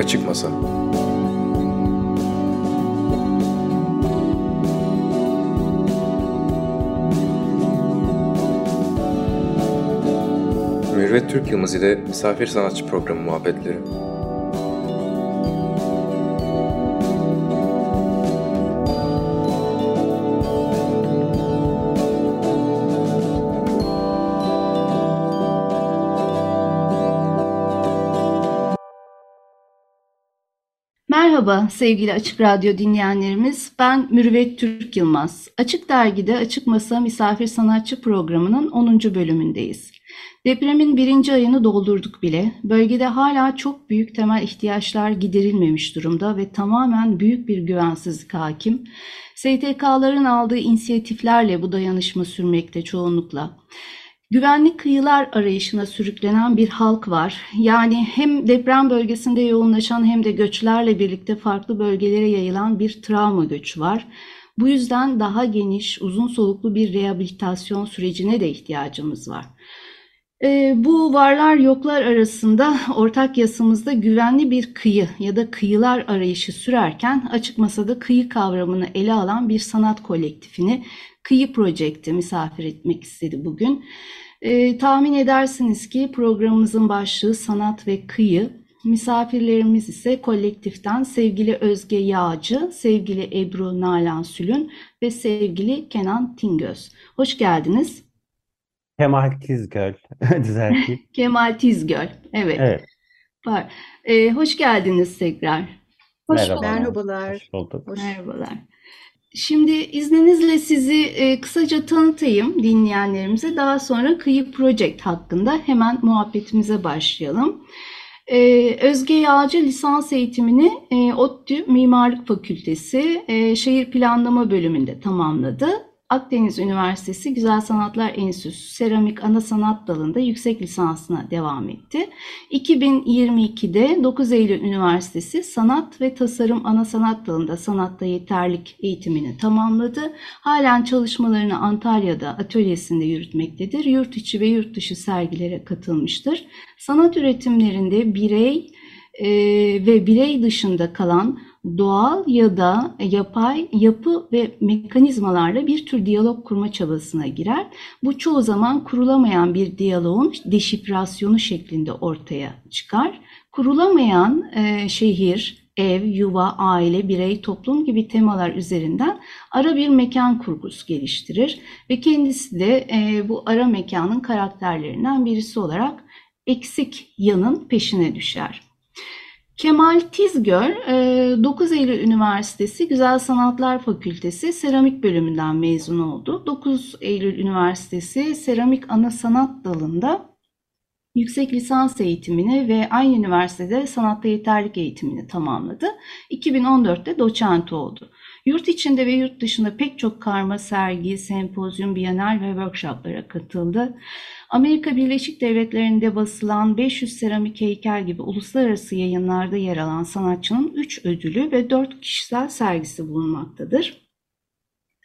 Açık Masa Mürvet Türk Yılmaz ile Misafir Sanatçı Programı muhabbetleri. Merhaba sevgili Açık Radyo dinleyenlerimiz. Ben Mürüvvet Türk Yılmaz. Açık Dergi'de Açık Masa Misafir Sanatçı programının 10. bölümündeyiz. Depremin birinci ayını doldurduk bile. Bölgede hala çok büyük temel ihtiyaçlar giderilmemiş durumda ve tamamen büyük bir güvensizlik hakim. STK'ların aldığı inisiyatiflerle bu dayanışma sürmekte çoğunlukla. Güvenli kıyılar arayışına sürüklenen bir halk var. Yani hem deprem bölgesinde yoğunlaşan hem de göçlerle birlikte farklı bölgelere yayılan bir travma göçü var. Bu yüzden daha geniş, uzun soluklu bir rehabilitasyon sürecine de ihtiyacımız var. E, bu varlar yoklar arasında ortak yasamızda güvenli bir kıyı ya da kıyılar arayışı sürerken açık masada kıyı kavramını ele alan bir sanat kolektifini Kıyı Projekti misafir etmek istedi bugün. E, tahmin edersiniz ki programımızın başlığı sanat ve kıyı. Misafirlerimiz ise kolektiften sevgili Özge Yağcı, sevgili Ebru Nalan Sülün ve sevgili Kenan Tingöz. Hoş geldiniz. Kemal Tizgöl düzelteyim. Kemal Tizgöl, evet. Evet, Var. E, hoş geldiniz tekrar. Hoş merhabalar. merhabalar. Hoş bulduk. Merhabalar. Şimdi izninizle sizi e, kısaca tanıtayım dinleyenlerimize. Daha sonra Kıyı Project hakkında hemen muhabbetimize başlayalım. E, Özge Yağcı lisans eğitimini e, ODTÜ Mimarlık Fakültesi e, Şehir Planlama bölümünde tamamladı. Akdeniz Üniversitesi Güzel Sanatlar Enstitüsü Seramik Ana Sanat Dalı'nda yüksek lisansına devam etti. 2022'de 9 Eylül Üniversitesi Sanat ve Tasarım Ana Sanat Dalı'nda sanatta yeterlik eğitimini tamamladı. Halen çalışmalarını Antalya'da atölyesinde yürütmektedir. Yurt içi ve yurt dışı sergilere katılmıştır. Sanat üretimlerinde birey e, ve birey dışında kalan doğal ya da yapay yapı ve mekanizmalarla bir tür diyalog kurma çabasına girer. Bu çoğu zaman kurulamayan bir diyaloğun deşifrasyonu şeklinde ortaya çıkar. Kurulamayan e, şehir, ev, yuva, aile, birey, toplum gibi temalar üzerinden ara bir mekan kurgusu geliştirir ve kendisi de e, bu ara mekanın karakterlerinden birisi olarak eksik yanın peşine düşer. Kemal Tizgör, e, 9 Eylül Üniversitesi Güzel Sanatlar Fakültesi Seramik bölümünden mezun oldu. 9 Eylül Üniversitesi Seramik Ana Sanat Dalı'nda yüksek lisans eğitimini ve aynı üniversitede sanatta yeterlik eğitimini tamamladı. 2014'te doçent oldu. Yurt içinde ve yurt dışında pek çok karma sergi, sempozyum, bienal ve workshoplara katıldı. Amerika Birleşik Devletleri'nde basılan 500 seramik heykel gibi uluslararası yayınlarda yer alan sanatçının 3 ödülü ve 4 kişisel sergisi bulunmaktadır.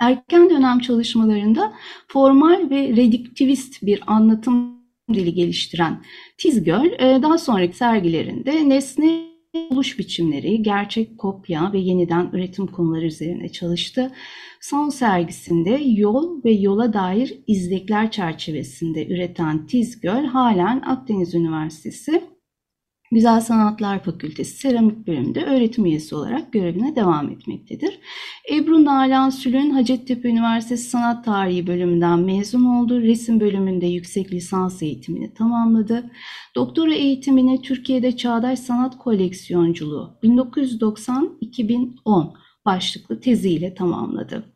Erken dönem çalışmalarında formal ve reduktivist bir anlatım dili geliştiren Tizgöl, e, daha sonraki sergilerinde nesne oluş biçimleri, gerçek kopya ve yeniden üretim konuları üzerine çalıştı. Son sergisinde yol ve yola dair izlekler çerçevesinde üreten Tizgöl halen Akdeniz Üniversitesi Güzel Sanatlar Fakültesi Seramik Bölümünde öğretim üyesi olarak görevine devam etmektedir. Ebru Nalan Sülün Hacettepe Üniversitesi Sanat Tarihi bölümünden mezun oldu. Resim bölümünde yüksek lisans eğitimini tamamladı. Doktora eğitimini Türkiye'de Çağdaş Sanat Koleksiyonculuğu 1990-2010 başlıklı teziyle tamamladı.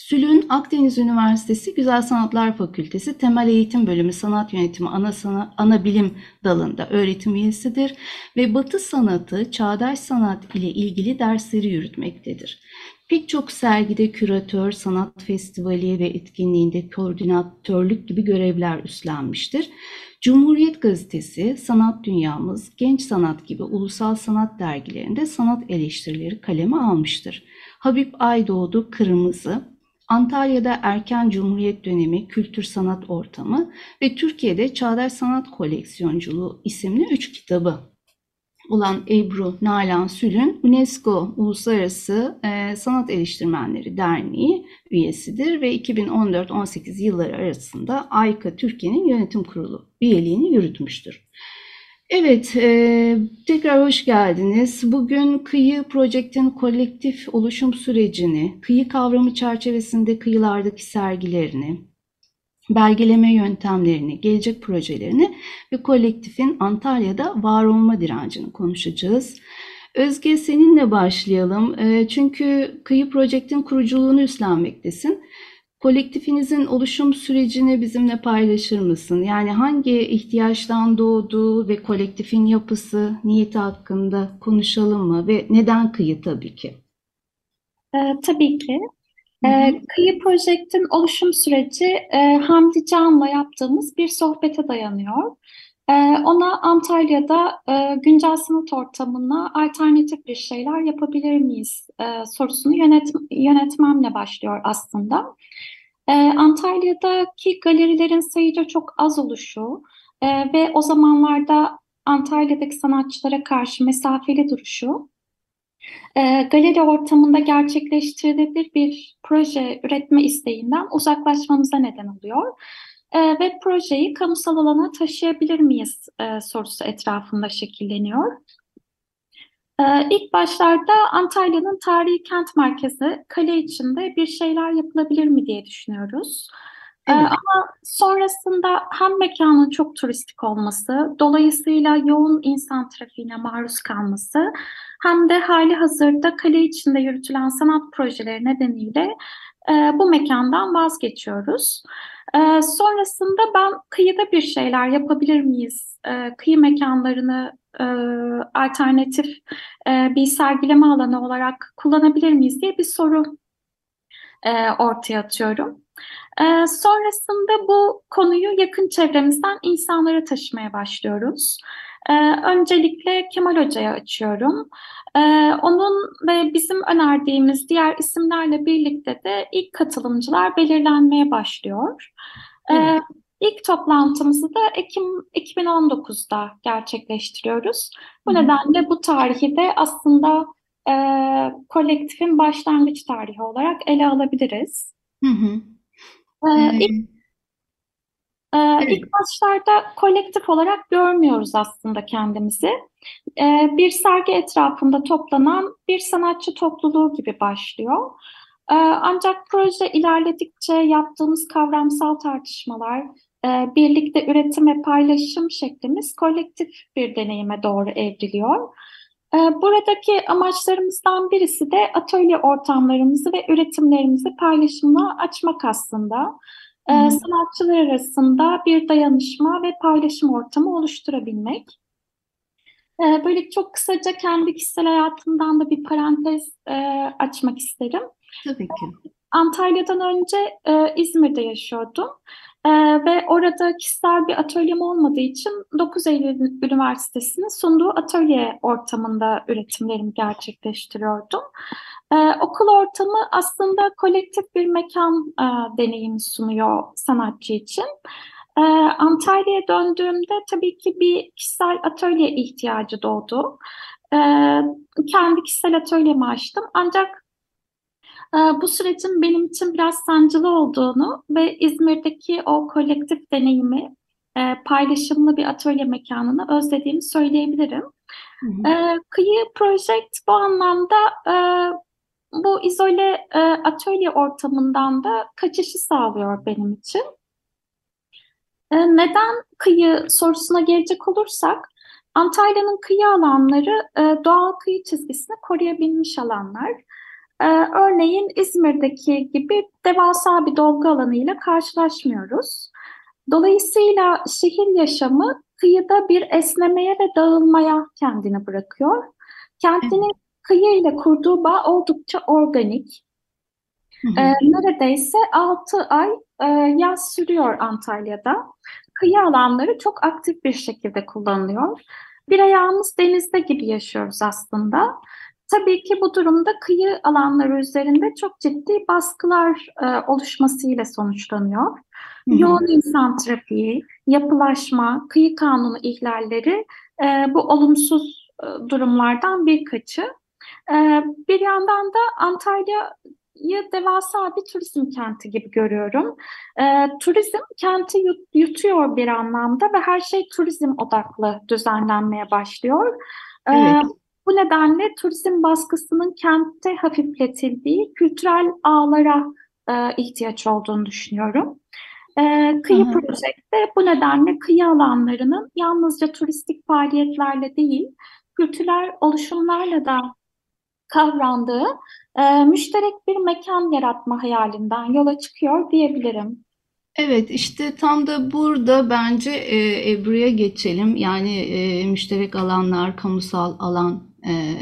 Sülün Akdeniz Üniversitesi Güzel Sanatlar Fakültesi Temel Eğitim Bölümü Sanat Yönetimi Ana, Sana, Ana Bilim dalında öğretim üyesidir ve Batı sanatı, çağdaş sanat ile ilgili dersleri yürütmektedir. Pek çok sergide küratör, sanat festivali ve etkinliğinde koordinatörlük gibi görevler üstlenmiştir. Cumhuriyet Gazetesi, Sanat Dünyamız, Genç Sanat gibi ulusal sanat dergilerinde sanat eleştirileri kaleme almıştır. Habib Aydoğdu Kırmızı, Antalya'da Erken Cumhuriyet Dönemi Kültür Sanat Ortamı ve Türkiye'de Çağdaş Sanat Koleksiyonculuğu isimli üç kitabı olan Ebru Nalan Sülün, UNESCO Uluslararası e, Sanat Eleştirmenleri Derneği üyesidir ve 2014-18 yılları arasında AYKA Türkiye'nin yönetim kurulu üyeliğini yürütmüştür. Evet, e, tekrar hoş geldiniz. Bugün Kıyı Project'in kolektif oluşum sürecini, kıyı kavramı çerçevesinde kıyılardaki sergilerini, belgeleme yöntemlerini, gelecek projelerini ve kolektifin Antalya'da var olma direncini konuşacağız. Özge seninle başlayalım. E, çünkü Kıyı Project'in kuruculuğunu üstlenmektesin. Kolektifinizin oluşum sürecini bizimle paylaşır mısın? Yani hangi ihtiyaçtan doğduğu ve kolektifin yapısı, niyeti hakkında konuşalım mı? Ve neden kıyı tabii ki? Ee, tabii ki. Ee, Kıyı Project'in oluşum süreci e, Hamdi Can'la yaptığımız bir sohbete dayanıyor. Ee, ona Antalya'da e, güncel sanat ortamına alternatif bir şeyler yapabilir miyiz e, sorusunu yönet yönetmemle başlıyor aslında. E, Antalya'daki galerilerin sayıca çok az oluşu e, ve o zamanlarda Antalya'daki sanatçılara karşı mesafeli duruşu galeri ortamında gerçekleştirilebilir bir proje üretme isteğinden uzaklaşmamıza neden oluyor. E, ve projeyi kamusal alana taşıyabilir miyiz e, sorusu etrafında şekilleniyor. E, ilk başlarda Antalya'nın tarihi kent merkezi kale içinde bir şeyler yapılabilir mi diye düşünüyoruz. E, evet. Ama sonrasında hem mekanın çok turistik olması, dolayısıyla yoğun insan trafiğine maruz kalması hem de hali hazırda kale içinde yürütülen sanat projeleri nedeniyle e, bu mekandan vazgeçiyoruz. E, sonrasında ben kıyıda bir şeyler yapabilir miyiz? E, kıyı mekanlarını e, alternatif e, bir sergileme alanı olarak kullanabilir miyiz diye bir soru e, ortaya atıyorum. E, sonrasında bu konuyu yakın çevremizden insanlara taşımaya başlıyoruz. Öncelikle Kemal Hoca'ya açıyorum. E, onun ve bizim önerdiğimiz diğer isimlerle birlikte de ilk katılımcılar belirlenmeye başlıyor. Evet. İlk toplantımızı da Ekim 2019'da gerçekleştiriyoruz. Bu nedenle bu tarihi de aslında e, kolektifin başlangıç tarihi olarak ele alabiliriz. Hı hı. Ee, ilk, e, ilk başlarda kolektif olarak görmüyoruz aslında kendimizi. E, bir sergi etrafında toplanan bir sanatçı topluluğu gibi başlıyor. E, ancak proje ilerledikçe yaptığımız kavramsal tartışmalar, e, birlikte üretim ve paylaşım şeklimiz kolektif bir deneyime doğru evriliyor. E, buradaki amaçlarımızdan birisi de atölye ortamlarımızı ve üretimlerimizi paylaşımla açmak aslında. E, sanatçılar arasında bir dayanışma ve paylaşım ortamı oluşturabilmek. Böyle çok kısaca kendi kişisel hayatımdan da bir parantez açmak isterim. Tabii ki. Antalya'dan önce İzmir'de yaşıyordum. Ee, ve orada kişisel bir atölyem olmadığı için 9 Eylül Üniversitesi'nin sunduğu atölye ortamında üretimlerimi gerçekleştiriyordum. Ee, okul ortamı aslında kolektif bir mekan e, deneyimi sunuyor sanatçı için. Ee, Antalya'ya döndüğümde tabii ki bir kişisel atölye ihtiyacı doğdu. Ee, kendi kişisel atölyemi açtım. Ancak ee, bu sürecin benim için biraz sancılı olduğunu ve İzmir'deki o kolektif deneyimi, e, paylaşımlı bir atölye mekanını özlediğimi söyleyebilirim. Hı hı. Kıyı Project bu anlamda e, bu izole e, atölye ortamından da kaçışı sağlıyor benim için. Neden kıyı sorusuna gelecek olursak, Antalya'nın kıyı alanları doğal kıyı çizgisini koruyabilmiş alanlar. Ee, örneğin İzmir'deki gibi devasa bir dolgu alanıyla karşılaşmıyoruz. Dolayısıyla şehir yaşamı kıyıda bir esnemeye ve dağılmaya kendini bırakıyor. Kentinin kıyı ile kurduğu bağ oldukça organik. Hı hı. Ee, neredeyse 6 ay e, yaz sürüyor Antalya'da. Kıyı alanları çok aktif bir şekilde kullanılıyor. Bir ayağımız denizde gibi yaşıyoruz aslında. Tabii ki bu durumda kıyı alanları üzerinde çok ciddi baskılar e, oluşmasıyla sonuçlanıyor. Hı hı. Yoğun insan trafiği, yapılaşma, kıyı kanunu ihlalleri e, bu olumsuz e, durumlardan birkaçı. E, bir yandan da Antalya'yı devasa bir turizm kenti gibi görüyorum. E, turizm kenti yut, yutuyor bir anlamda ve her şey turizm odaklı düzenlenmeye başlıyor. E, Evet. bu nedenle turizm baskısının kentte hafifletildiği kültürel ağlara e, ihtiyaç olduğunu düşünüyorum. E, kıyı Hı hı. Project de bu nedenle kıyı alanlarının yalnızca turistik faaliyetlerle değil, kültürel oluşumlarla da kavrandığı e, müşterek bir mekan yaratma hayalinden yola çıkıyor diyebilirim. Evet, işte tam da burada bence e, Ebru'ya geçelim. Yani e, müşterek alanlar, kamusal alan e,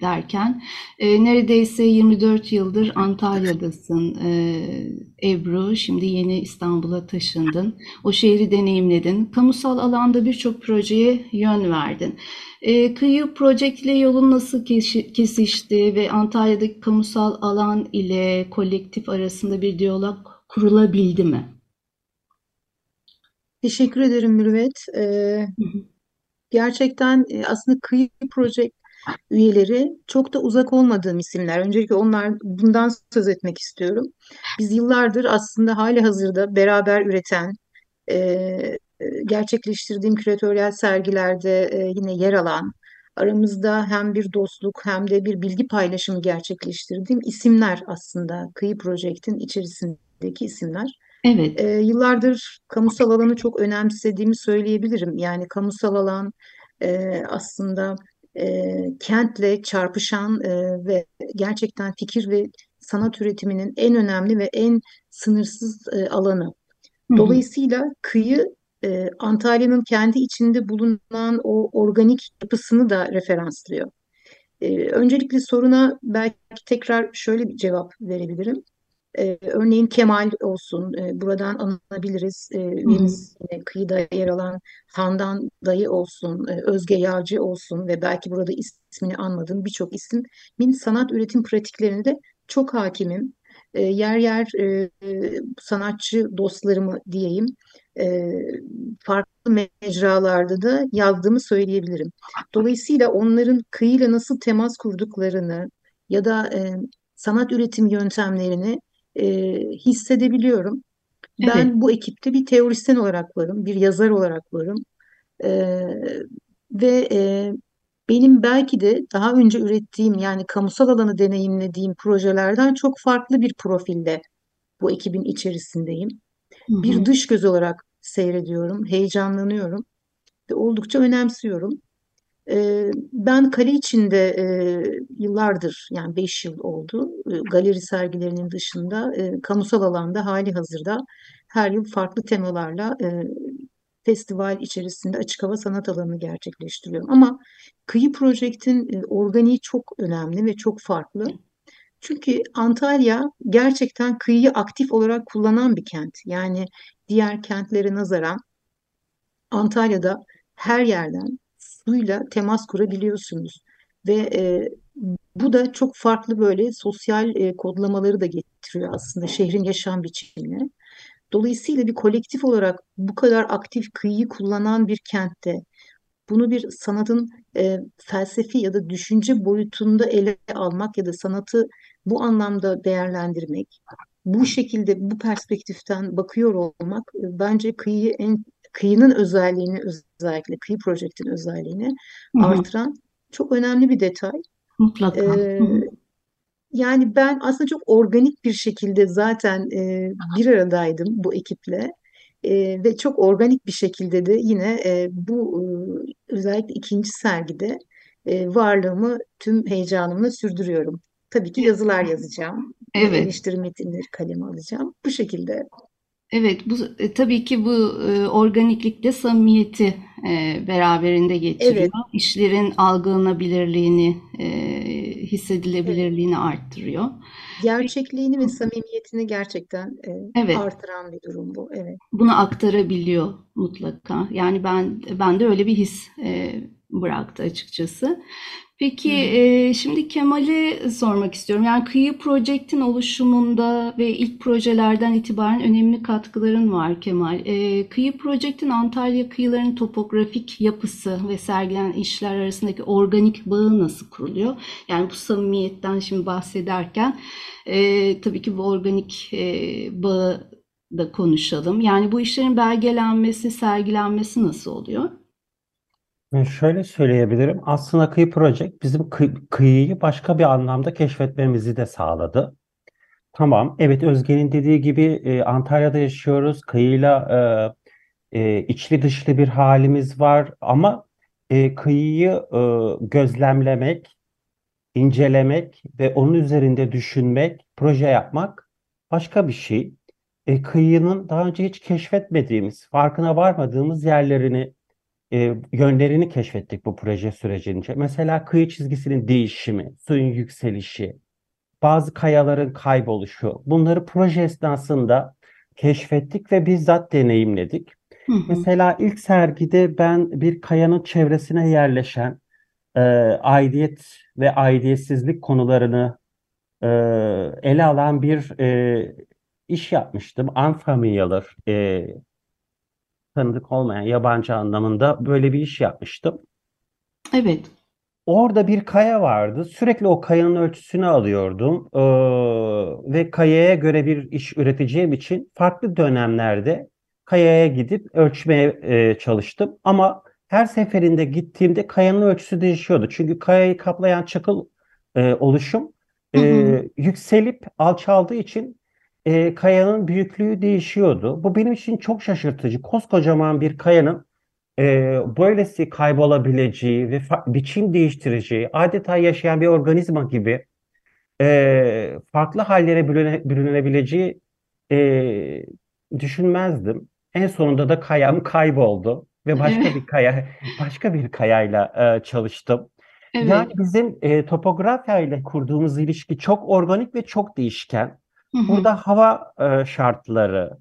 derken e, neredeyse 24 yıldır Antalya'dasın e, Ebru. Şimdi yeni İstanbul'a taşındın. O şehri deneyimledin. Kamusal alanda birçok projeye yön verdin. E, Kıyı Project ile yolun nasıl kesişti ve Antalya'daki kamusal alan ile kolektif arasında bir diyalog kurulabildi mi? Teşekkür ederim Mürüvvet. Ee, gerçekten e, aslında Kıyı Project üyeleri çok da uzak olmadığım isimler. Öncelikle onlar bundan söz etmek istiyorum. Biz yıllardır aslında hali hazırda beraber üreten, e, e, gerçekleştirdiğim küratöryel sergilerde e, yine yer alan, aramızda hem bir dostluk hem de bir bilgi paylaşımı gerçekleştirdiğim isimler aslında Kıyı Project'in içerisindeki isimler. Evet. E, yıllardır kamusal alanı çok önemsediğimi söyleyebilirim. Yani kamusal alan e, aslında e, kentle çarpışan e, ve gerçekten fikir ve sanat üretiminin en önemli ve en sınırsız e, alanı. Dolayısıyla kıyı e, Antalya'nın kendi içinde bulunan o organik yapısını da referanslıyor. E, öncelikle soruna belki tekrar şöyle bir cevap verebilirim. Ee, örneğin Kemal olsun, e, buradan anılabiliriz. E, hı. üyemiz yine kıyıda yer alan Handan Dayı olsun, e, Özge Yağcı olsun ve belki burada ismini anmadığım birçok ismin sanat üretim pratiklerine de çok hakimim. E, yer yer e, e, sanatçı dostlarımı diyeyim, e, farklı mecralarda da yazdığımı söyleyebilirim. Dolayısıyla onların kıyıyla nasıl temas kurduklarını ya da e, sanat üretim yöntemlerini e, hissedebiliyorum. Evet. Ben bu ekipte bir teorisyen olarak varım, bir yazar olarak varım. E, ve e, benim belki de daha önce ürettiğim yani kamusal alanı deneyimlediğim projelerden çok farklı bir profilde bu ekibin içerisindeyim. Hı Bir hı. dış göz olarak seyrediyorum, heyecanlanıyorum ve oldukça önemsiyorum. Ee, Ben kale içinde e, yıllardır yani 5 yıl oldu e, galeri sergilerinin dışında e, kamusal alanda hali hazırda her yıl farklı temalarla festival içerisinde açık hava sanat alanını gerçekleştiriyorum. Ama Kıyı Project'in organiği çok önemli ve çok farklı. Çünkü Antalya gerçekten kıyıyı aktif olarak kullanan bir kent. Yani diğer kentlere nazaran Antalya'da her yerden suyla temas kurabiliyorsunuz ve e, bu da çok farklı böyle sosyal e, kodlamaları da getiriyor aslında şehrin yaşam biçimine. Dolayısıyla bir kolektif olarak bu kadar aktif kıyıyı kullanan bir kentte bunu bir sanatın e, felsefi ya da düşünce boyutunda ele almak ya da sanatı bu anlamda değerlendirmek, bu şekilde bu perspektiften bakıyor olmak e, bence kıyıyı en kıyının özelliğini özellikle kıyı projektin özelliğini Hı hı. artıran çok önemli bir detay. Mutlaka. Ee, yani ben aslında çok organik bir şekilde zaten e, bir aradaydım bu ekiple E, ve çok organik bir şekilde de yine e, bu e, özellikle ikinci sergide e, varlığımı tüm heyecanımla sürdürüyorum. Tabii ki yazılar yazacağım ve Evet. eleştiri metinleri kaleme alacağım. Bu şekilde. Evet, bu e, tabii ki bu e, organiklikte samimiyeti e, beraberinde getiriyor. Evet, İşlerin algılanabilirliğini, e, evet. hissedilebilirliğini arttırıyor. Gerçekliğini ve samimiyetini gerçekten e, Evet, artıran bir durum bu. Evet. bunu aktarabiliyor mutlaka. Yani ben ben de öyle bir his e, bıraktı açıkçası. Peki e, şimdi Kemal'e sormak istiyorum. Yani Kıyı Project'in oluşumunda ve ilk projelerden itibaren önemli katkıların var Kemal. E, Kıyı Project'in Antalya kıyılarının topografik yapısı ve sergilenen işler arasındaki organik bağı nasıl kuruluyor? Yani bu samimiyetten şimdi bahsederken e, tabii ki bu organik e, bağı da konuşalım. Yani bu işlerin belgelenmesi, sergilenmesi nasıl oluyor? Şöyle söyleyebilirim. Aslında Kıyı Project bizim kı- kıyıyı başka bir anlamda keşfetmemizi de sağladı. Tamam, evet Özge'nin dediği gibi e, Antalya'da yaşıyoruz. Kıyıyla e, e, içli dışlı bir halimiz var ama e, kıyıyı e, gözlemlemek, incelemek ve onun üzerinde düşünmek, proje yapmak başka bir şey. E, kıyının daha önce hiç keşfetmediğimiz, farkına varmadığımız yerlerini, e, yönlerini keşfettik bu proje sürecince. Mesela kıyı çizgisinin değişimi, suyun yükselişi, bazı kayaların kayboluşu. Bunları proje esnasında keşfettik ve bizzat deneyimledik. Hı hı. Mesela ilk sergide ben bir kayanın çevresine yerleşen e, aidiyet ve aidiyetsizlik konularını e, ele alan bir e, iş yapmıştım. Unfamiliar, e, tanıdık olmayan, yabancı anlamında böyle bir iş yapmıştım. Evet. Orada bir kaya vardı. Sürekli o kayanın ölçüsünü alıyordum. Ee, ve kayaya göre bir iş üreteceğim için farklı dönemlerde kayaya gidip ölçmeye e, çalıştım. Ama her seferinde gittiğimde kayanın ölçüsü değişiyordu. Çünkü kayayı kaplayan çakıl e, oluşum Hı hı. e, yükselip alçaldığı için e, kayanın büyüklüğü değişiyordu. Bu benim için çok şaşırtıcı. Koskocaman bir kayanın e, böylesi kaybolabileceği ve biçim değiştireceği, adeta yaşayan bir organizma gibi e, farklı hallere bürüne, bürünebileceği e, düşünmezdim. En sonunda da kayam kayboldu ve başka Evet. bir kaya, başka bir kayayla e, çalıştım. Evet. Yani bizim e, topografya ile kurduğumuz ilişki çok organik ve çok değişken. Hı hı. Burada hava e, şartları,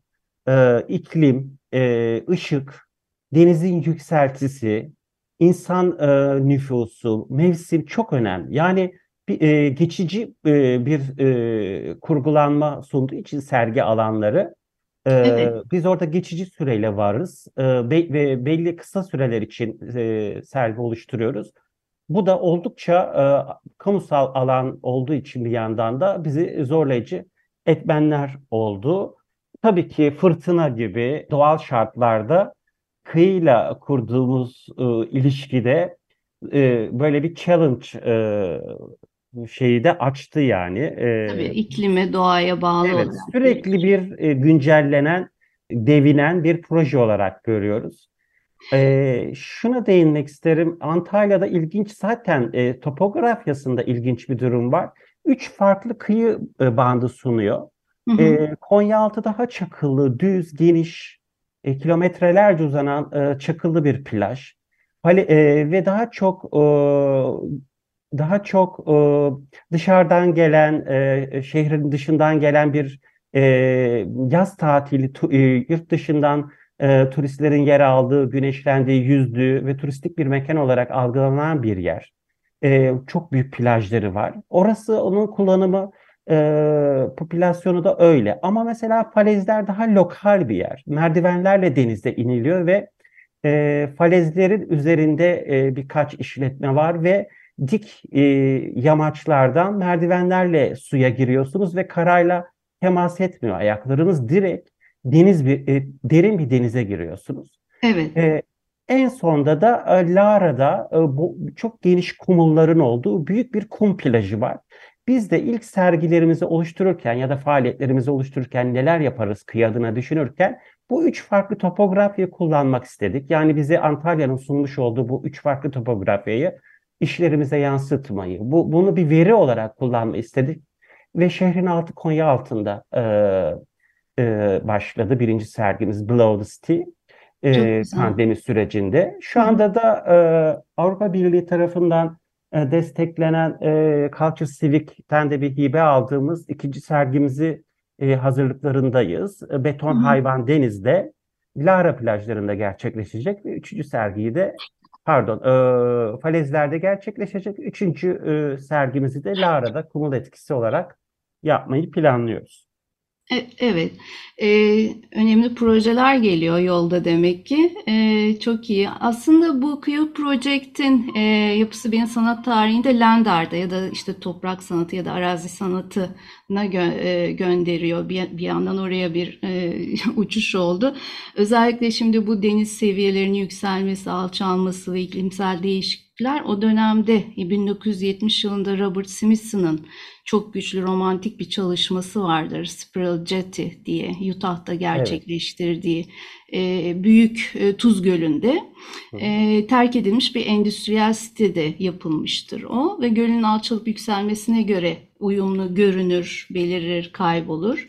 e, iklim, e, ışık, denizin yükseltisi, insan e, nüfusu, mevsim çok önemli. Yani bir, e, geçici e, bir e, kurgulanma sunduğu için sergi alanları, e, Evet. biz orada geçici süreyle varız e, be- ve belli kısa süreler için e, sergi oluşturuyoruz. Bu da oldukça e, kamusal alan olduğu için bir yandan da bizi zorlayıcı etmenler oldu. Tabii ki fırtına gibi doğal şartlarda kıyıyla kurduğumuz e, ilişkide e, böyle bir challenge e, şeyi de açtı yani. E, Tabii iklime, doğaya bağlı Evet, olarak sürekli bir e, güncellenen, devinen bir proje olarak görüyoruz. E, şuna değinmek isterim. Antalya'da ilginç zaten e, topografyasında ilginç bir durum var. Üç farklı kıyı e, bandı sunuyor. Hı hı. E, Konyaaltı daha çakıllı, düz, geniş, e, kilometrelerce uzanan e, çakıllı bir plaj. Hale- e, ve daha çok e, daha çok e, dışarıdan gelen, e, şehrin dışından gelen bir e, yaz tatili, tu- e, yurt dışından e, turistlerin yer aldığı, güneşlendiği, yüzdüğü ve turistik bir mekan olarak algılanan bir yer. E, çok büyük plajları var. Orası onun kullanımı, e, popülasyonu da öyle. Ama mesela falezler daha lokal bir yer. Merdivenlerle denize iniliyor ve e, falezlerin üzerinde e, birkaç işletme var ve dik e, yamaçlardan merdivenlerle suya giriyorsunuz ve karayla temas etmiyor ayaklarınız direkt deniz bir e, derin bir denize giriyorsunuz. Evet. E, en sonda da e, Lara'da e, bu çok geniş kumulların olduğu büyük bir kum plajı var. Biz de ilk sergilerimizi oluştururken ya da faaliyetlerimizi oluştururken neler yaparız kıyı adına düşünürken bu üç farklı topografyayı kullanmak istedik. Yani bize Antalya'nın sunmuş olduğu bu üç farklı topografyayı işlerimize yansıtmayı, bu, bunu bir veri olarak kullanmayı istedik. Ve şehrin altı Konya altında e, e, başladı birinci sergimiz Below the Sea e, pandemi sürecinde. Şu anda da e, Avrupa Birliği tarafından e, desteklenen e, Culture Civic'ten de bir hibe aldığımız ikinci sergimizi e, hazırlıklarındayız. E, Beton Hı hı. Hayvan Deniz'de Lara plajlarında gerçekleşecek ve üçüncü sergiyi de pardon e, falezlerde gerçekleşecek. Üçüncü e, sergimizi de Lara'da kumul etkisi olarak yapmayı planlıyoruz. E- Evet, Ee, önemli projeler geliyor yolda demek ki. Ee, çok iyi. Aslında bu Q Project'in e, yapısı benim sanat tarihinde Landar'da ya da işte toprak sanatı ya da arazi sanatına gö- e, gönderiyor. Bir, bir yandan oraya bir e, uçuş oldu. Özellikle şimdi bu deniz seviyelerinin yükselmesi, alçalması ve iklimsel değişiklikler o dönemde 1970 yılında Robert Smithson'ın çok güçlü romantik bir çalışması vardır. Spiral Jetty diye Utah'ta gerçekleştirdiği e, büyük e, Tuz Gölü'nde e, terk edilmiş bir endüstriyel sitede yapılmıştır o ve gölün alçalıp yükselmesine göre uyumlu görünür, belirir, kaybolur.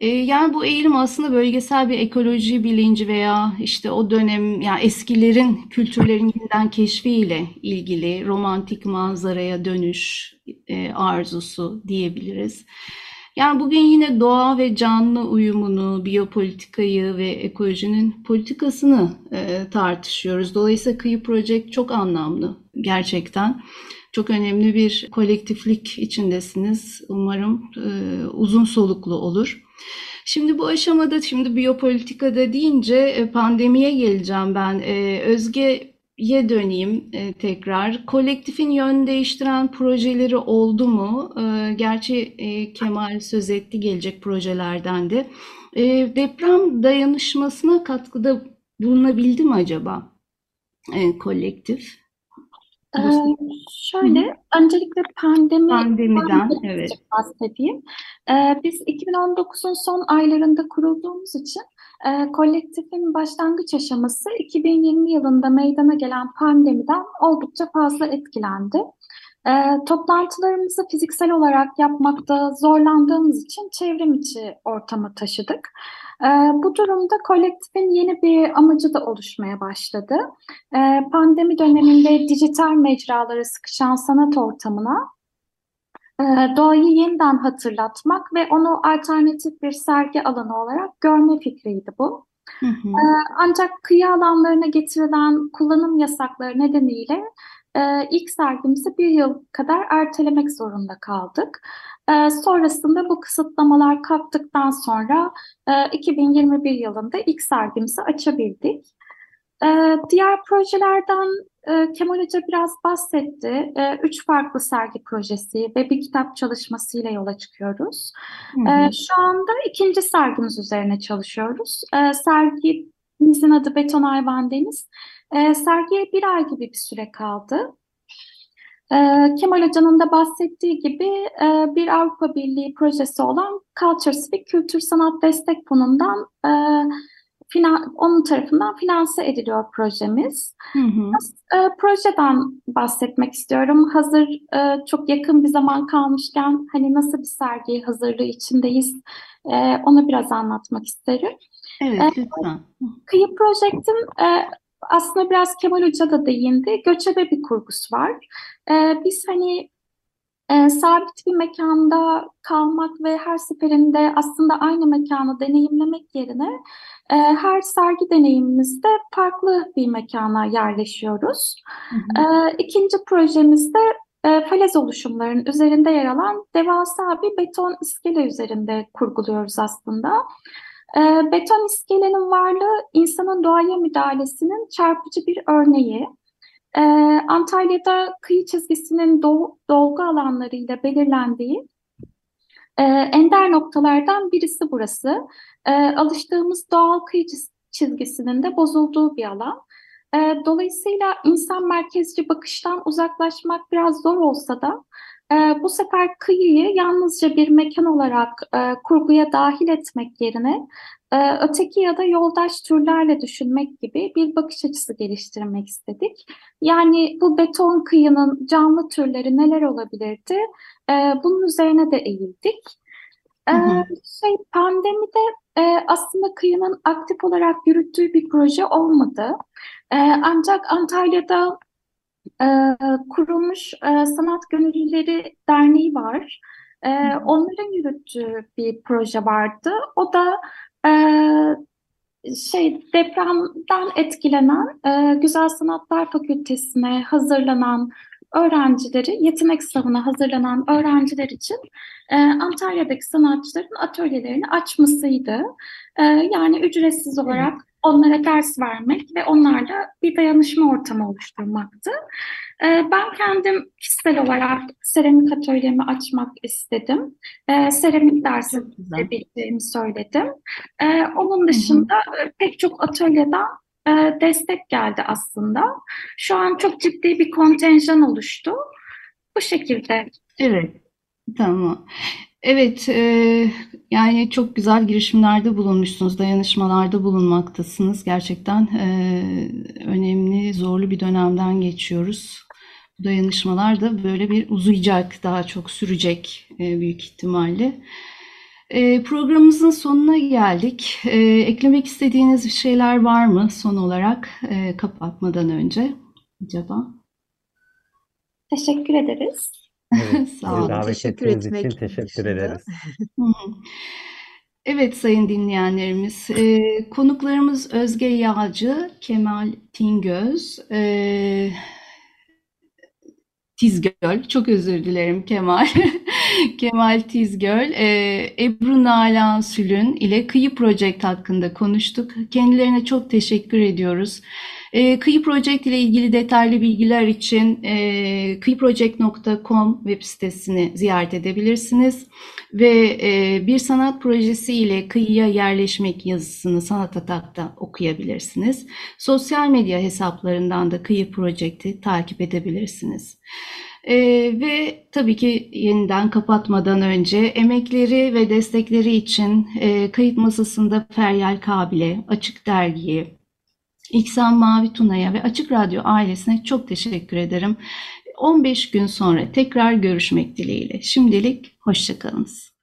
E, yani bu eğilim aslında bölgesel bir ekoloji bilinci veya işte o dönem yani eskilerin kültürlerin yeniden keşfiyle ilgili romantik manzaraya dönüş e, arzusu diyebiliriz. Yani bugün yine doğa ve canlı uyumunu, biyopolitikayı ve ekolojinin politikasını e, tartışıyoruz. Dolayısıyla Kıyı Project çok anlamlı gerçekten. Çok önemli bir kolektiflik içindesiniz. Umarım e, uzun soluklu olur. Şimdi bu aşamada şimdi biyopolitikada deyince e, pandemiye geleceğim ben. E, Özge'ye döneyim e, tekrar. Kolektifin yön değiştiren projeleri oldu mu? E, gerçi e, Kemal söz etti gelecek projelerden de. E, deprem dayanışmasına katkıda bulunabildi mi acaba e, kolektif? Ee, şöyle, öncelikle pandemi Pandemiden, evet. bahsedeyim. Ee, biz 2019'un son aylarında kurulduğumuz için e, kolektifin başlangıç aşaması 2020 yılında meydana gelen pandemiden oldukça fazla etkilendi. Ee, toplantılarımızı fiziksel olarak yapmakta zorlandığımız için çevrim içi ortama taşıdık. Ee, bu durumda kolektifin yeni bir amacı da oluşmaya başladı. Ee, pandemi döneminde dijital mecralara sıkışan sanat ortamına e, doğayı yeniden hatırlatmak ve onu alternatif bir sergi alanı olarak görme fikriydi bu. Hı hı. Ancak kıyı alanlarına getirilen kullanım yasakları nedeniyle e, ilk sergimizi bir yıl kadar ertelemek zorunda kaldık. E, sonrasında bu kısıtlamalar kalktıktan sonra e, 2021 yılında ilk sergimizi açabildik. E, diğer projelerden e, Kemal Hoca biraz bahsetti. E, üç farklı sergi projesi ve bir kitap çalışmasıyla yola çıkıyoruz. Hı E, şu anda ikinci sergimiz üzerine çalışıyoruz. E, sergimizin adı Beton Hayvan Deniz. E, sergiye bir ay gibi bir süre kaldı. E, Kemal Hoca'nın da bahsettiği gibi e, bir Avrupa Birliği projesi olan Cultures ve Kültür Sanat Destek Fonu'ndan e, finan- onun tarafından finanse ediliyor projemiz. Hı hı. E, projeden bahsetmek istiyorum. Hazır e, çok yakın bir zaman kalmışken hani nasıl bir sergi hazırlığı içindeyiz e, onu biraz anlatmak isterim. Evet, E, lütfen. Kıyı Project'in e, aslında biraz Kemal Hoca da değindi. Göçebe bir kurgusu var. E, biz hani e, sabit bir mekanda kalmak ve her seferinde aslında aynı mekanı deneyimlemek yerine e, her sergi deneyimimizde farklı bir mekana yerleşiyoruz. Hı hı. E, ikinci projemizde e, falez oluşumlarının üzerinde yer alan devasa bir beton iskele üzerinde kurguluyoruz aslında. E, beton iskelenin varlığı insanın doğaya müdahalesinin çarpıcı bir örneği. E, Antalya'da kıyı çizgisinin doğu, dolgu alanlarıyla belirlendiği e, ender noktalardan birisi burası. E, alıştığımız doğal kıyı çiz- çizgisinin de bozulduğu bir alan. E, dolayısıyla insan merkezci bakıştan uzaklaşmak biraz zor olsa da e, bu sefer kıyıyı yalnızca bir mekan olarak e, kurguya dahil etmek yerine e, öteki ya da yoldaş türlerle düşünmek gibi bir bakış açısı geliştirmek istedik. Yani bu beton kıyının canlı türleri neler olabilirdi? E, bunun üzerine de eğildik. E, hı. şey pandemide e, aslında kıyının aktif olarak yürüttüğü bir proje olmadı. E, ancak Antalya'da e, kurulmuş e, Sanat Gönüllüleri Derneği var. E, onların yürüttüğü bir proje vardı. O da e, şey depremden etkilenen e, Güzel Sanatlar Fakültesine hazırlanan öğrencileri, yetenek sınavına hazırlanan öğrenciler için e, Antalya'daki sanatçıların atölyelerini açmasıydı. E, yani ücretsiz olarak onlara ders vermek ve onlarla bir dayanışma ortamı oluşturmaktı. E, ben kendim kişisel olarak seramik atölyemi açmak istedim. E, seramik dersi verebileceğimi söyledim. E, onun dışında e, pek çok atölyeden e, destek geldi aslında. Şu an çok ciddi bir kontenjan oluştu. Bu şekilde. Evet, tamam. Evet, e, yani çok güzel girişimlerde bulunmuşsunuz, dayanışmalarda bulunmaktasınız. Gerçekten e, önemli, zorlu bir dönemden geçiyoruz. Bu dayanışmalar da böyle bir uzayacak, daha çok sürecek e, büyük ihtimalle. E, programımızın sonuna geldik. E, eklemek istediğiniz bir şeyler var mı son olarak e, kapatmadan önce acaba? Teşekkür ederiz. Evet, Sağ olun. davet Teşekkür ettiğiniz etmek için teşekkür dışında. ederiz. Evet sayın dinleyenlerimiz, e, konuklarımız Özge Yağcı, Kemal Tingöz, e, Tizgöl, çok özür dilerim Kemal, Kemal Tizgöl, e, Ebru Nalan Sülün ile Kıyı Project hakkında konuştuk. Kendilerine çok teşekkür ediyoruz. E, Kıyı Project ile ilgili detaylı bilgiler için e, kıyıproject.com web sitesini ziyaret edebilirsiniz. Ve e, bir sanat projesi ile kıyıya yerleşmek yazısını Sanat Atak'ta okuyabilirsiniz. Sosyal medya hesaplarından da Kıyı Project'i takip edebilirsiniz. E, ve tabii ki yeniden kapatmadan önce emekleri ve destekleri için e, kayıt masasında Feryal Kabil'e, Açık Dergi'ye, İksan Mavi Tuna'ya ve Açık Radyo ailesine çok teşekkür ederim. 15 gün sonra tekrar görüşmek dileğiyle. Şimdilik hoşçakalınız.